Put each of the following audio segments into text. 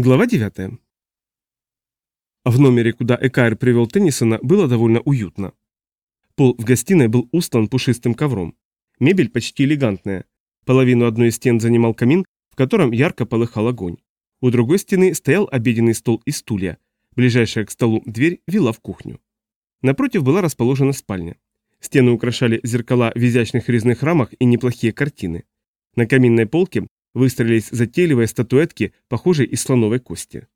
Глава 9. В номере, куда Экайр привел Теннисона, было довольно уютно. Пол в гостиной был устлан пушистым ковром. Мебель почти элегантная. Половину одной из стен занимал камин, в котором ярко полыхал огонь. У другой стены стоял обеденный стол и стулья. Ближайшая к столу дверь вела в кухню. Напротив была расположена спальня. Стены украшали зеркала в изящных резных рамах и неплохие картины. На каминной полке выстроились затейливые статуэтки, похожие из слоновой кости.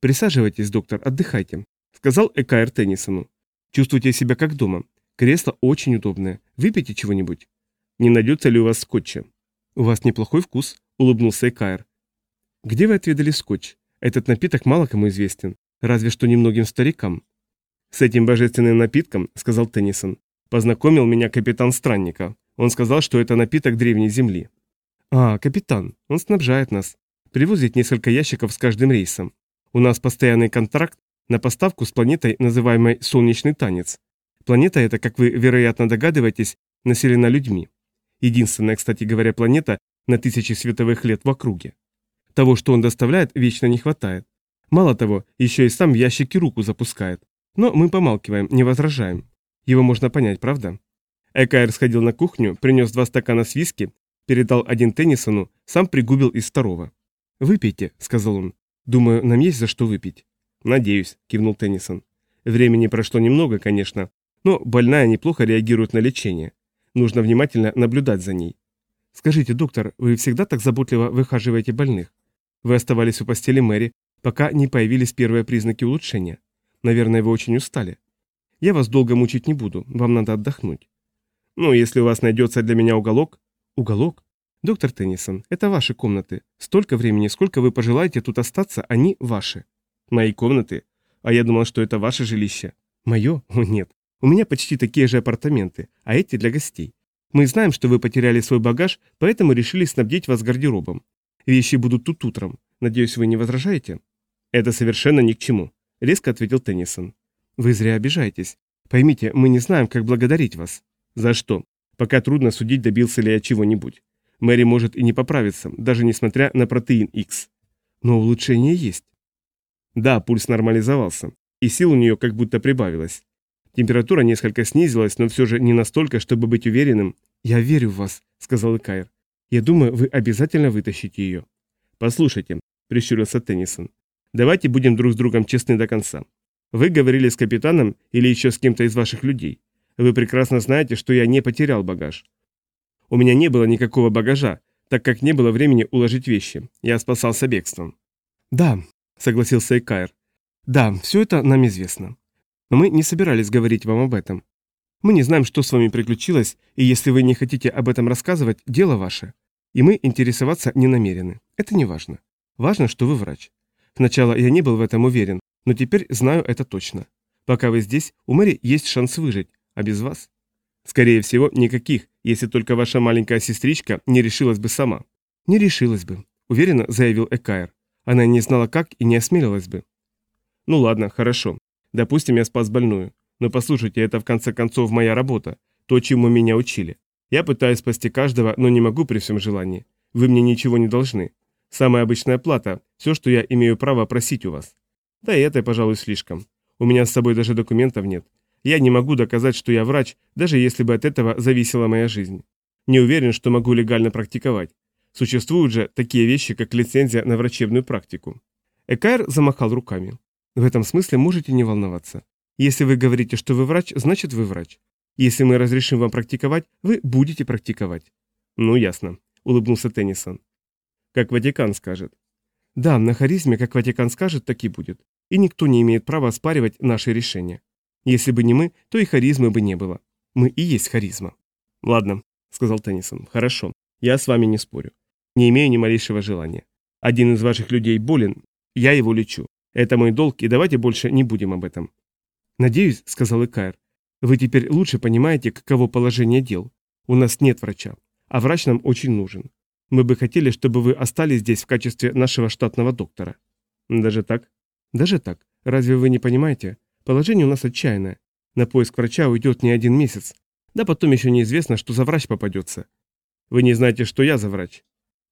«Присаживайтесь, доктор, отдыхайте», — сказал Экаер Теннисону. «Чувствуйте себя как дома. Кресло очень удобное. Выпейте чего-нибудь». «Не найдется ли у вас скотча?» «У вас неплохой вкус», — улыбнулся Экаер. «Где вы отведали скотч? Этот напиток мало кому известен, разве что немногим старикам». «С этим божественным напитком», — сказал Теннисон, — «познакомил меня капитан Странника. Он сказал, что это напиток древней земли». «А, капитан, он снабжает нас. Привозит несколько ящиков с каждым рейсом. У нас постоянный контракт на поставку с планетой, называемой Солнечный танец. Планета эта, как вы, вероятно, догадываетесь, населена людьми. Единственная, кстати говоря, планета на тысячи световых лет в округе. Того, что он доставляет, вечно не хватает. Мало того, еще и сам в ящике руку запускает. Но мы помалкиваем, не возражаем. Его можно понять, правда? Экайр сходил на кухню, принес два стакана с виски Передал один Теннисону, сам пригубил из второго. «Выпейте», — сказал он. «Думаю, нам есть за что выпить». «Надеюсь», — кивнул Теннисон. «Времени прошло немного, конечно, но больная неплохо реагирует на лечение. Нужно внимательно наблюдать за ней». «Скажите, доктор, вы всегда так заботливо выхаживаете больных? Вы оставались у постели Мэри, пока не появились первые признаки улучшения. Наверное, вы очень устали. Я вас долго мучить не буду, вам надо отдохнуть». «Ну, если у вас найдется для меня уголок, Уголок? Доктор Теннисон, это ваши комнаты. Столько времени, сколько вы пожелаете тут остаться, они ваши. Мои комнаты? А я думал, что это ваше жилище. Мое? О, нет. У меня почти такие же апартаменты, а эти для гостей. Мы знаем, что вы потеряли свой багаж, поэтому решили снабдить вас гардеробом. Вещи будут тут утром. Надеюсь, вы не возражаете? Это совершенно ни к чему, резко ответил Теннисон. Вы зря обижаетесь. Поймите, мы не знаем, как благодарить вас. За что? Пока трудно судить, добился ли я чего-нибудь. Мэри может и не поправиться, даже несмотря на протеин X. Но улучшение есть. Да, пульс нормализовался, и сил у нее как будто прибавилось. Температура несколько снизилась, но все же не настолько, чтобы быть уверенным. «Я верю в вас», — сказал Икайр. «Я думаю, вы обязательно вытащите ее». «Послушайте», — прищурился Теннисон, — «давайте будем друг с другом честны до конца. Вы говорили с капитаном или еще с кем-то из ваших людей. Вы прекрасно знаете, что я не потерял багаж. У меня не было никакого багажа, так как не было времени уложить вещи. Я спасался бегством. Да, согласился Экайр. Да, все это нам известно. Но мы не собирались говорить вам об этом. Мы не знаем, что с вами приключилось, и если вы не хотите об этом рассказывать, дело ваше. И мы интересоваться не намерены. Это не важно. Важно, что вы врач. Сначала я не был в этом уверен, но теперь знаю это точно. Пока вы здесь, у Мэри есть шанс выжить, а без вас? Скорее всего, никаких, если только ваша маленькая сестричка не решилась бы сама. Не решилась бы, уверенно заявил Экайр. Она не знала как и не осмелилась бы. Ну ладно, хорошо. Допустим, я спас больную. Но послушайте, это в конце концов моя работа, то, чему меня учили. Я пытаюсь спасти каждого, но не могу при всем желании. Вы мне ничего не должны. Самая обычная плата, все, что я имею право просить у вас. Да и это, пожалуй, слишком. У меня с собой даже документов нет. Я не могу доказать, что я врач, даже если бы от этого зависела моя жизнь. Не уверен, что могу легально практиковать. Существуют же такие вещи, как лицензия на врачебную практику. Экайр замахал руками. В этом смысле можете не волноваться. Если вы говорите, что вы врач, значит вы врач. Если мы разрешим вам практиковать, вы будете практиковать. Ну, ясно, улыбнулся Теннисон. Как Ватикан скажет. Да, на харизме, как Ватикан скажет, так и будет. И никто не имеет права оспаривать наши решения. Если бы не мы, то и харизмы бы не было. Мы и есть харизма. Ладно, сказал Теннисон. Хорошо. Я с вами не спорю. Не имею ни малейшего желания. Один из ваших людей болен, я его лечу. Это мой долг, и давайте больше не будем об этом. Надеюсь, сказал Икаер, вы теперь лучше понимаете, каково положение дел. У нас нет врача, а врач нам очень нужен. Мы бы хотели, чтобы вы остались здесь в качестве нашего штатного доктора. Даже так? Даже так. Разве вы не понимаете? Положение у нас отчаянное. На поиск врача уйдет не один месяц. Да потом еще неизвестно, что за врач попадется. Вы не знаете, что я за врач.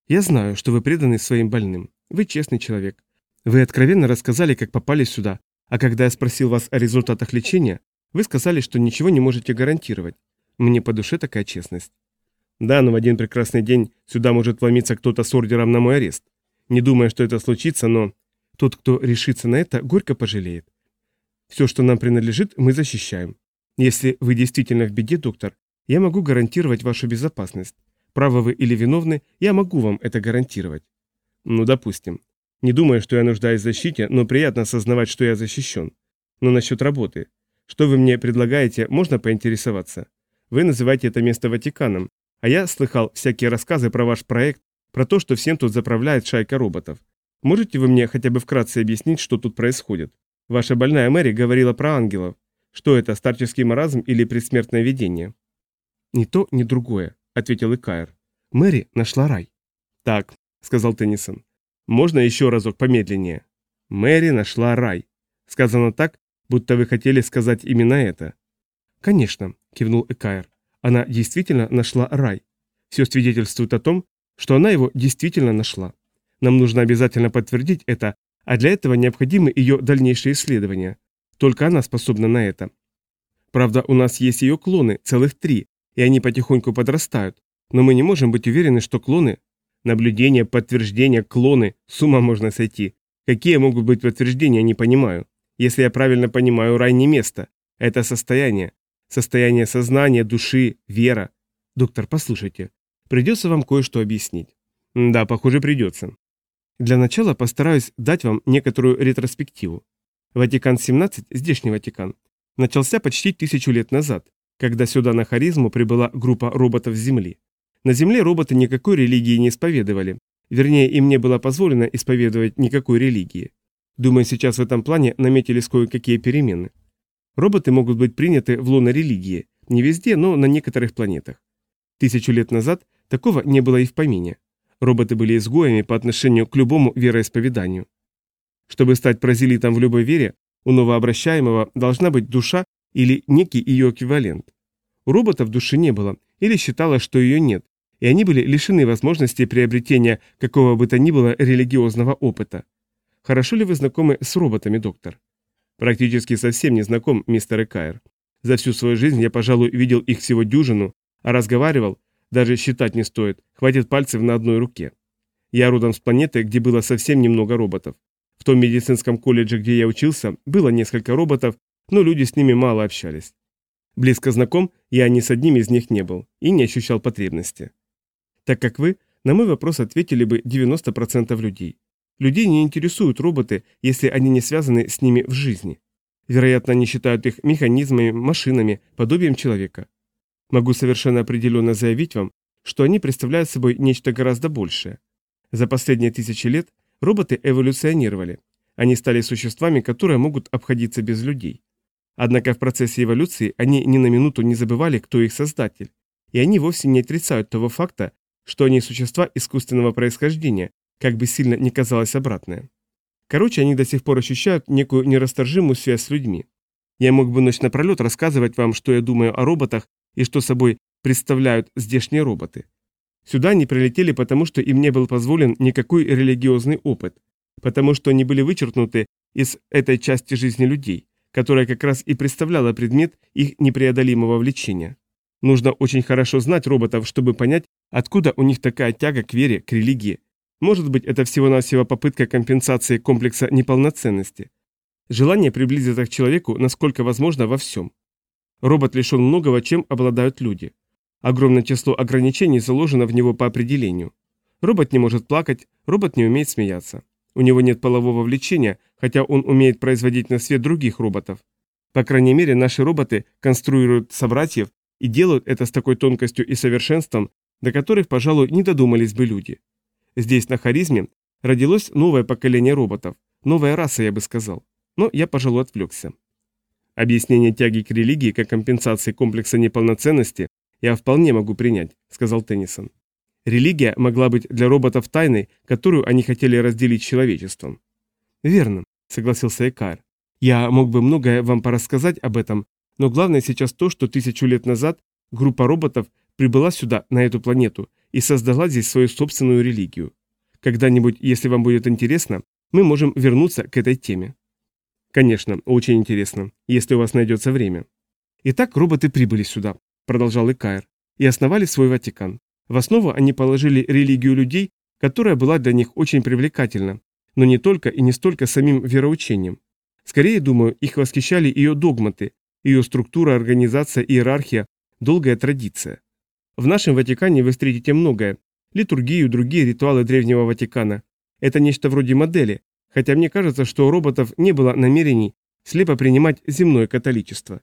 Я знаю, что вы преданы своим больным. Вы честный человек. Вы откровенно рассказали, как попали сюда, а когда я спросил вас о результатах лечения, вы сказали, что ничего не можете гарантировать. Мне по душе такая честность. Да, но в один прекрасный день сюда может вломиться кто-то с ордером на мой арест. Не думая, что это случится, но тот, кто решится на это, горько пожалеет. Все, что нам принадлежит, мы защищаем. Если вы действительно в беде, доктор, я могу гарантировать вашу безопасность. Правы вы или виновны, я могу вам это гарантировать. Ну, допустим. Не думаю, что я нуждаюсь в защите, но приятно осознавать, что я защищен. Но насчет работы. Что вы мне предлагаете, можно поинтересоваться? Вы называете это место Ватиканом, а я слыхал всякие рассказы про ваш проект, про то, что всем тут заправляет шайка роботов. Можете вы мне хотя бы вкратце объяснить, что тут происходит? Ваша больная Мэри говорила про ангелов. Что это, старческий маразм или предсмертное видение? Ни то, ни другое, ответил Икаер. Мэри нашла рай. Так, сказал Теннисон. Можно еще разок помедленнее? Мэри нашла рай. Сказано так, будто вы хотели сказать именно это. Конечно, кивнул Экаер. Она действительно нашла рай. Все свидетельствует о том, что она его действительно нашла. Нам нужно обязательно подтвердить это, а для этого необходимы ее дальнейшие исследования. Только она способна на это. Правда, у нас есть ее клоны, целых три, и они потихоньку подрастают, но мы не можем быть уверены, что клоны... Наблюдение, подтверждение, клоны, с ума можно сойти. Какие могут быть подтверждения, не понимаю. Если я правильно понимаю, рай не место. Это состояние. Состояние сознания, души, вера. Доктор, послушайте. Придется вам кое-что объяснить. Да, похоже, придется. Для начала постараюсь дать вам некоторую ретроспективу. Ватикан-17, здешний Ватикан, начался почти тысячу лет назад, когда сюда на харизму прибыла группа роботов с Земли. На Земле роботы никакой религии не исповедовали, вернее, им не было позволено исповедовать никакой религии. Думаю, сейчас в этом плане наметились кое-какие перемены. Роботы могут быть приняты в лоно религии, не везде, но на некоторых планетах. Тысячу лет назад такого не было и в помине. Роботы были изгоями по отношению к любому вероисповеданию. Чтобы стать прозелитом в любой вере, у новообращаемого должна быть душа или некий ее эквивалент. У роботов души не было, или считалось, что ее нет, и они были лишены возможности приобретения какого бы то ни было религиозного опыта. Хорошо ли вы знакомы с роботами, доктор? Практически совсем не знаком, мистер Экайр. За всю свою жизнь я, пожалуй, видел их всего дюжину, а разговаривал, даже считать не стоит, хватит пальцев на одной руке. Я родом с планеты, где было совсем немного роботов. В том медицинском колледже, где я учился, было несколько роботов, но люди с ними мало общались. Близко знаком я ни с одним из них не был и не ощущал потребности. Так как вы, на мой вопрос ответили бы 90% людей. Людей не интересуют роботы, если они не связаны с ними в жизни. Вероятно, они считают их механизмами, машинами, подобием человека. Могу совершенно определенно заявить вам, что они представляют собой нечто гораздо большее. За последние тысячи лет роботы эволюционировали. Они стали существами, которые могут обходиться без людей. Однако в процессе эволюции они ни на минуту не забывали, кто их создатель, и они вовсе не отрицают того факта, что они существа искусственного происхождения, как бы сильно ни казалось обратное. Короче, они до сих пор ощущают некую нерасторжимую связь с людьми. Я мог бы ночь напролет рассказывать вам, что я думаю о роботах и что собой представляют здешние роботы. Сюда они прилетели, потому что им не был позволен никакой религиозный опыт, потому что они были вычеркнуты из этой части жизни людей, которая как раз и представляла предмет их непреодолимого влечения. Нужно очень хорошо знать роботов, чтобы понять, откуда у них такая тяга к вере, к религии. Может быть, это всего-навсего попытка компенсации комплекса неполноценности. Желание приблизиться к человеку, насколько возможно, во всем. Робот лишен многого, чем обладают люди. Огромное число ограничений заложено в него по определению. Робот не может плакать, робот не умеет смеяться. У него нет полового влечения, хотя он умеет производить на свет других роботов. По крайней мере, наши роботы конструируют собратьев и делают это с такой тонкостью и совершенством, до которых, пожалуй, не додумались бы люди. Здесь, на Харизме, родилось новое поколение роботов, новая раса, я бы сказал. Но я, пожалуй, отвлекся. Объяснение тяги к религии как компенсации комплекса неполноценности я вполне могу принять, сказал Теннисон. Религия могла быть для роботов тайной, которую они хотели разделить с человечеством. Верно, согласился Экар. Я мог бы многое вам порассказать об этом, но главное сейчас то, что тысячу лет назад группа роботов прибыла сюда, на эту планету, и создала здесь свою собственную религию. Когда-нибудь, если вам будет интересно, мы можем вернуться к этой теме. Конечно, очень интересно, если у вас найдется время. Итак, роботы прибыли сюда, продолжал Икаер, и основали свой Ватикан. В основу они положили религию людей, которая была для них очень привлекательна, но не только и не столько самим вероучением. Скорее, думаю, их восхищали ее догматы, ее структура, организация, иерархия, долгая традиция. В нашем Ватикане вы встретите многое. Литургию, другие ритуалы Древнего Ватикана. Это нечто вроде модели, хотя мне кажется, что у роботов не было намерений слепо принимать земное католичество.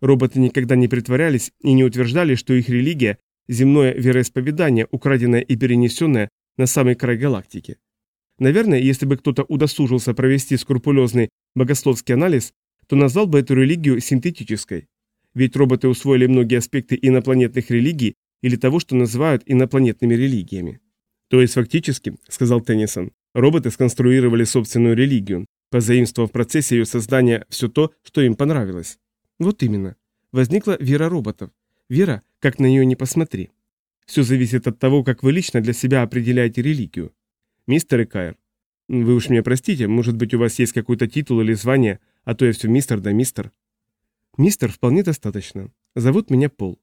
Роботы никогда не притворялись и не утверждали, что их религия – земное вероисповедание, украденное и перенесенное на самый край галактики. Наверное, если бы кто-то удосужился провести скрупулезный богословский анализ, то назвал бы эту религию синтетической. Ведь роботы усвоили многие аспекты инопланетных религий или того, что называют инопланетными религиями. То есть фактически, сказал Теннисон, роботы сконструировали собственную религию, позаимствовав в процессе ее создания все то, что им понравилось. Вот именно. Возникла вера роботов. Вера, как на нее не посмотри. Все зависит от того, как вы лично для себя определяете религию. Мистер Икаер, вы уж меня простите, может быть у вас есть какой-то титул или звание, а то я все мистер да мистер. Мистер вполне достаточно. Зовут меня Пол.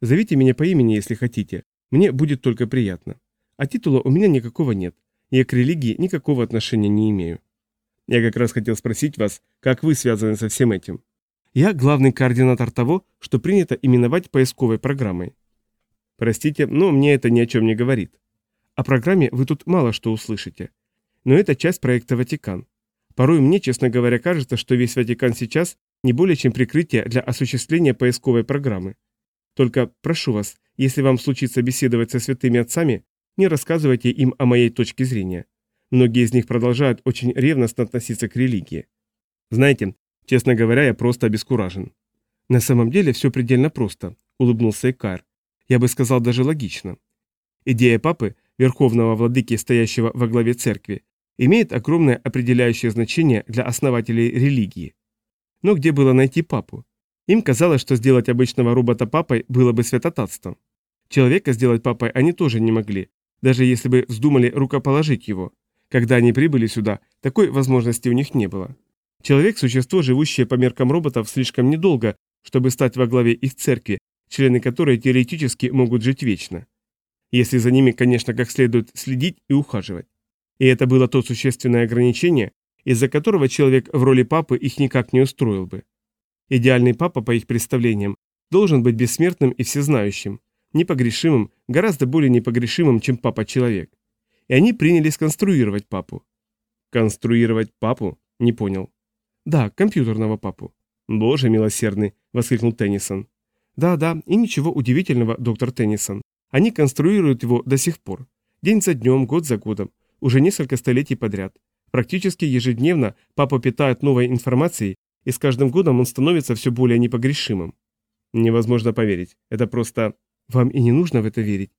Зовите меня по имени, если хотите. Мне будет только приятно. А титула у меня никакого нет. Я к религии никакого отношения не имею. Я как раз хотел спросить вас, как вы связаны со всем этим. Я главный координатор того, что принято именовать поисковой программой. Простите, но мне это ни о чем не говорит. О программе вы тут мало что услышите. Но это часть проекта «Ватикан». Порой мне, честно говоря, кажется, что весь Ватикан сейчас не более чем прикрытие для осуществления поисковой программы. Только прошу вас, если вам случится беседовать со святыми отцами, не рассказывайте им о моей точке зрения. Многие из них продолжают очень ревностно относиться к религии. Знаете, честно говоря, я просто обескуражен. На самом деле все предельно просто, улыбнулся Икар. Я бы сказал даже логично. Идея папы, верховного владыки, стоящего во главе церкви, имеет огромное определяющее значение для основателей религии. Но где было найти папу? Им казалось, что сделать обычного робота папой было бы святотатством. Человека сделать папой они тоже не могли, даже если бы вздумали рукоположить его. Когда они прибыли сюда, такой возможности у них не было. Человек – существо, живущее по меркам роботов слишком недолго, чтобы стать во главе их церкви, члены которой теоретически могут жить вечно. Если за ними, конечно, как следует следить и ухаживать. И это было то существенное ограничение, из-за которого человек в роли папы их никак не устроил бы. Идеальный папа, по их представлениям, должен быть бессмертным и всезнающим, непогрешимым, гораздо более непогрешимым, чем папа-человек. И они принялись конструировать папу. Конструировать папу? Не понял. Да, компьютерного папу. Боже милосердный, воскликнул Теннисон. Да-да, и ничего удивительного, доктор Теннисон. Они конструируют его до сих пор. День за днем, год за годом, уже несколько столетий подряд. Практически ежедневно папа питает новой информацией, и с каждым годом он становится все более непогрешимым. Невозможно поверить. Это просто... Вам и не нужно в это верить.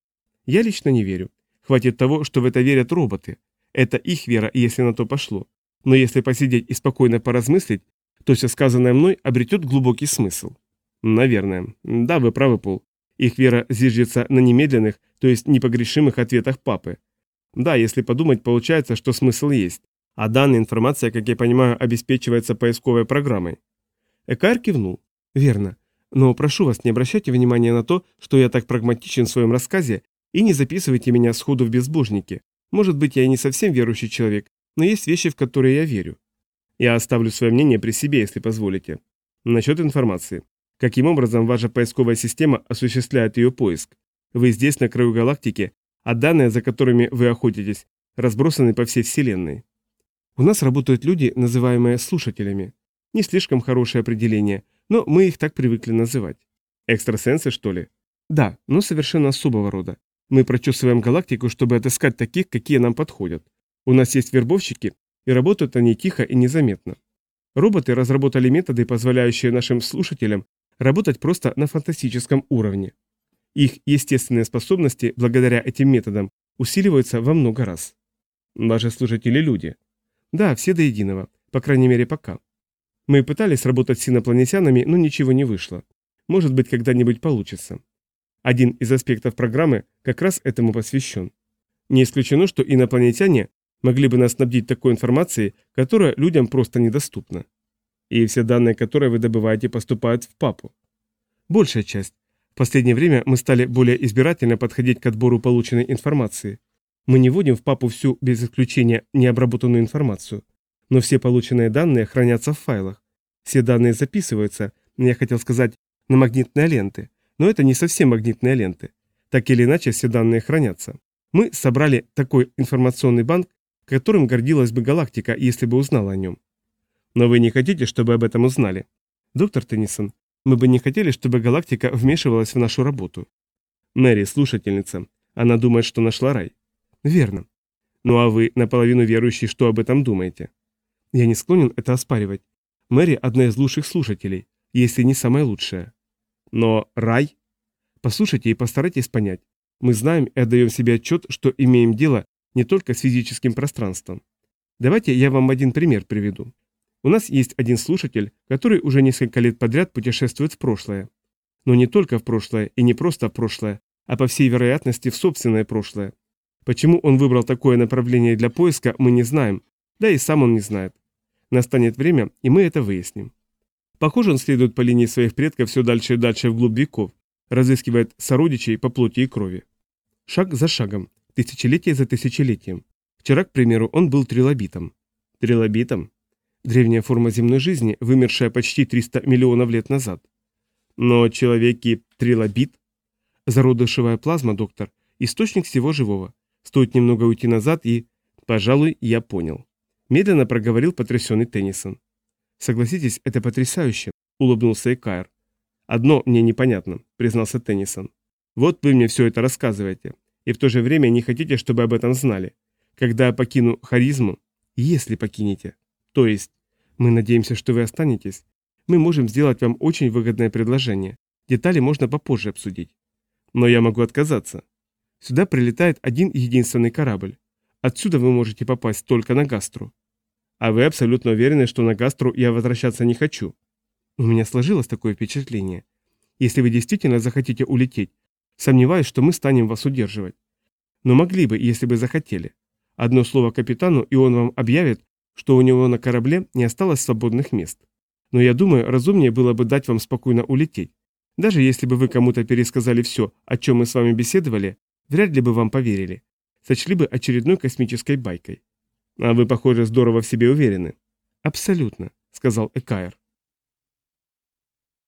Я лично не верю. Хватит того, что в это верят роботы. Это их вера, если на то пошло. Но если посидеть и спокойно поразмыслить, то все сказанное мной обретет глубокий смысл. Наверное. Да, вы правы, Пол. Их вера зиждется на немедленных, то есть непогрешимых ответах папы. Да, если подумать, получается, что смысл есть. А данная информация, как я понимаю, обеспечивается поисковой программой. Экар кивнул. Верно. Но прошу вас, не обращайте внимания на то, что я так прагматичен в своем рассказе, и не записывайте меня сходу в безбожники. Может быть, я и не совсем верующий человек, но есть вещи, в которые я верю. Я оставлю свое мнение при себе, если позволите. Насчет информации. Каким образом ваша поисковая система осуществляет ее поиск? Вы здесь, на краю галактики, а данные, за которыми вы охотитесь, разбросаны по всей Вселенной. У нас работают люди, называемые слушателями. Не слишком хорошее определение, но мы их так привыкли называть. Экстрасенсы, что ли? Да, но совершенно особого рода. Мы прочесываем галактику, чтобы отыскать таких, какие нам подходят. У нас есть вербовщики, и работают они тихо и незаметно. Роботы разработали методы, позволяющие нашим слушателям работать просто на фантастическом уровне. Их естественные способности, благодаря этим методам, усиливаются во много раз. Ваши слушатели люди. Да, все до единого, по крайней мере пока. Мы пытались работать с инопланетянами, но ничего не вышло. Может быть, когда-нибудь получится. Один из аспектов программы как раз этому посвящен. Не исключено, что инопланетяне могли бы нас снабдить такой информацией, которая людям просто недоступна. И все данные, которые вы добываете, поступают в папу. Большая часть. В последнее время мы стали более избирательно подходить к отбору полученной информации. Мы не вводим в папу всю, без исключения, необработанную информацию. Но все полученные данные хранятся в файлах. Все данные записываются, я хотел сказать, на магнитные ленты. Но это не совсем магнитные ленты. Так или иначе, все данные хранятся. Мы собрали такой информационный банк, которым гордилась бы галактика, если бы узнала о нем. Но вы не хотите, чтобы об этом узнали? Доктор Теннисон, мы бы не хотели, чтобы галактика вмешивалась в нашу работу. Мэри, слушательница, она думает, что нашла рай. Верно. Ну а вы, наполовину верующий, что об этом думаете? Я не склонен это оспаривать. Мэри – одна из лучших слушателей, если не самая лучшая. Но рай? Послушайте и постарайтесь понять. Мы знаем и отдаем себе отчет, что имеем дело не только с физическим пространством. Давайте я вам один пример приведу. У нас есть один слушатель, который уже несколько лет подряд путешествует в прошлое. Но не только в прошлое и не просто в прошлое, а по всей вероятности в собственное прошлое. Почему он выбрал такое направление для поиска, мы не знаем, да и сам он не знает. Настанет время, и мы это выясним. Похоже, он следует по линии своих предков все дальше и дальше вглубь веков, разыскивает сородичей по плоти и крови. Шаг за шагом, тысячелетие за тысячелетием. Вчера, к примеру, он был трилобитом. Трилобитом? Древняя форма земной жизни, вымершая почти 300 миллионов лет назад. Но человеки трилобит? Зародышевая плазма, доктор, источник всего живого. Стоит немного уйти назад и... Пожалуй, я понял. Медленно проговорил потрясенный Теннисон. Согласитесь, это потрясающе, улыбнулся Экайр. Одно мне непонятно, признался Теннисон. Вот вы мне все это рассказываете, и в то же время не хотите, чтобы об этом знали. Когда я покину харизму, если покинете, то есть мы надеемся, что вы останетесь, мы можем сделать вам очень выгодное предложение. Детали можно попозже обсудить. Но я могу отказаться. Сюда прилетает один единственный корабль. Отсюда вы можете попасть только на Гастру. А вы абсолютно уверены, что на Гастру я возвращаться не хочу? У меня сложилось такое впечатление. Если вы действительно захотите улететь, сомневаюсь, что мы станем вас удерживать. Но могли бы, если бы захотели. Одно слово капитану, и он вам объявит, что у него на корабле не осталось свободных мест. Но я думаю, разумнее было бы дать вам спокойно улететь. Даже если бы вы кому-то пересказали все, о чем мы с вами беседовали, Вряд ли бы вам поверили. Сочли бы очередной космической байкой. А вы, похоже, здорово в себе уверены. Абсолютно, сказал Экаер.